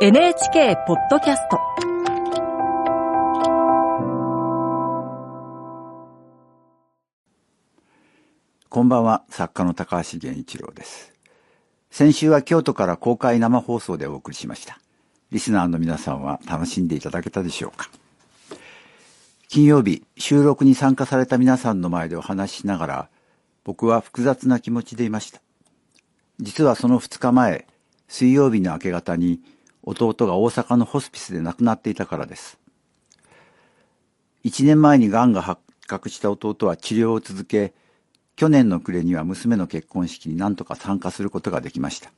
NHK ポッドキャストこんばんは、作家の高橋源一郎です。先週は京都から公開生放送でお送りしました。リスナーの皆さんは楽しんでいただけたでしょうか金曜日、収録に参加された皆さんの前でお話ししながら、僕は複雑な気持ちでいました。実はその2日前、水曜日の明け方に弟が大阪のホスピスで亡くなっていたからです。1年前に癌が発覚した弟は治療を続け、去年の暮れには娘の結婚式に何とか参加することができました。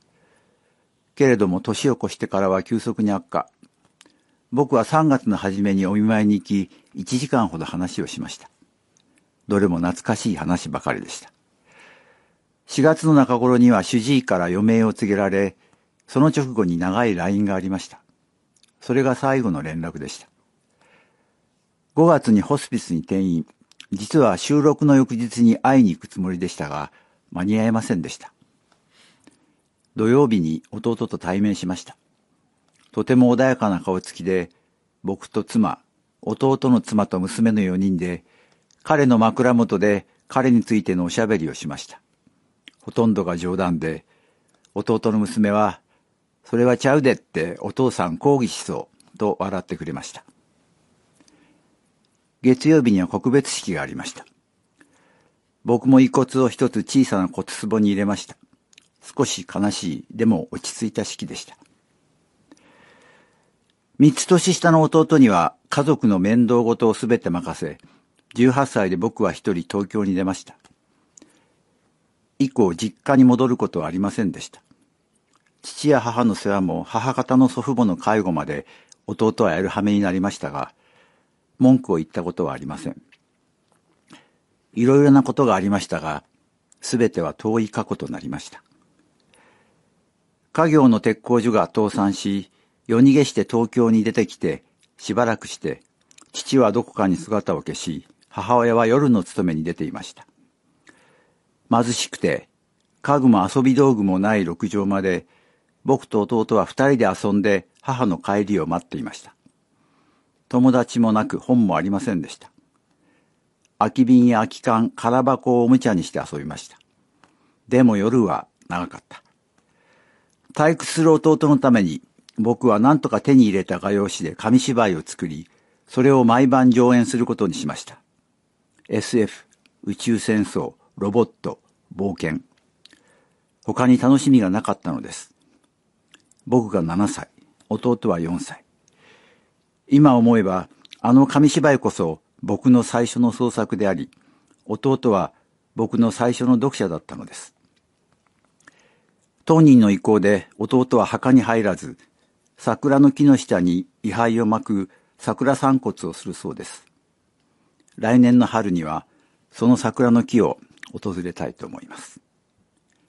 けれども年を越してからは急速に悪化。僕は3月の初めにお見舞いに行き、1時間ほど話をしました。どれも懐かしい話ばかりでした。4月の中頃には主治医から余命を告げられ、その直後に長い LINE がありました。それが最後の連絡でした。5月にホスピスに転院。実は収録の翌日に会いに行くつもりでしたが、間に合いませんでした。土曜日に弟と対面しました。とても穏やかな顔つきで、僕と妻、弟の妻と娘の4人で、彼の枕元で彼についてのおしゃべりをしました。ほとんどが冗談で、弟の娘は、それはちゃうでってお父さん抗議しそうと笑ってくれました。月曜日には告別式がありました。僕も遺骨を一つ小さな骨壺に入れました。少し悲しい、でも落ち着いた式でした。三つ年下の弟には家族の面倒事をすべて任せ、18歳で僕は一人東京に出ました。以降実家に戻ることはありませんでした。父や母の世話も母方の祖父母の介護まで弟はやる羽目になりましたが、文句を言ったことはありません。いろいろなことがありましたが、すべては遠い過去となりました。家業の鉄工所が倒産し、夜逃げして東京に出てきて、しばらくして、父はどこかに姿を消し、母親は夜の勤めに出ていました。貧しくて、家具も遊び道具もない六畳間で、僕と弟は二人で遊んで母の帰りを待っていました。友達もなく本もありませんでした。空き瓶や空き缶、空箱をおもちゃにして遊びました。でも夜は長かった。退屈する弟のために僕は何とか手に入れた画用紙で紙芝居を作り、それを毎晩上演することにしました。SF、宇宙戦争、ロボット、冒険。他に楽しみがなかったのです。僕が7歳、弟は4歳。今思えば、あの紙芝居こそ僕の最初の創作であり、弟は僕の最初の読者だったのです。当人の意向で弟は墓に入らず、桜の木の下に位牌を巻く桜散骨をするそうです。来年の春には、その桜の木を訪れたいと思います。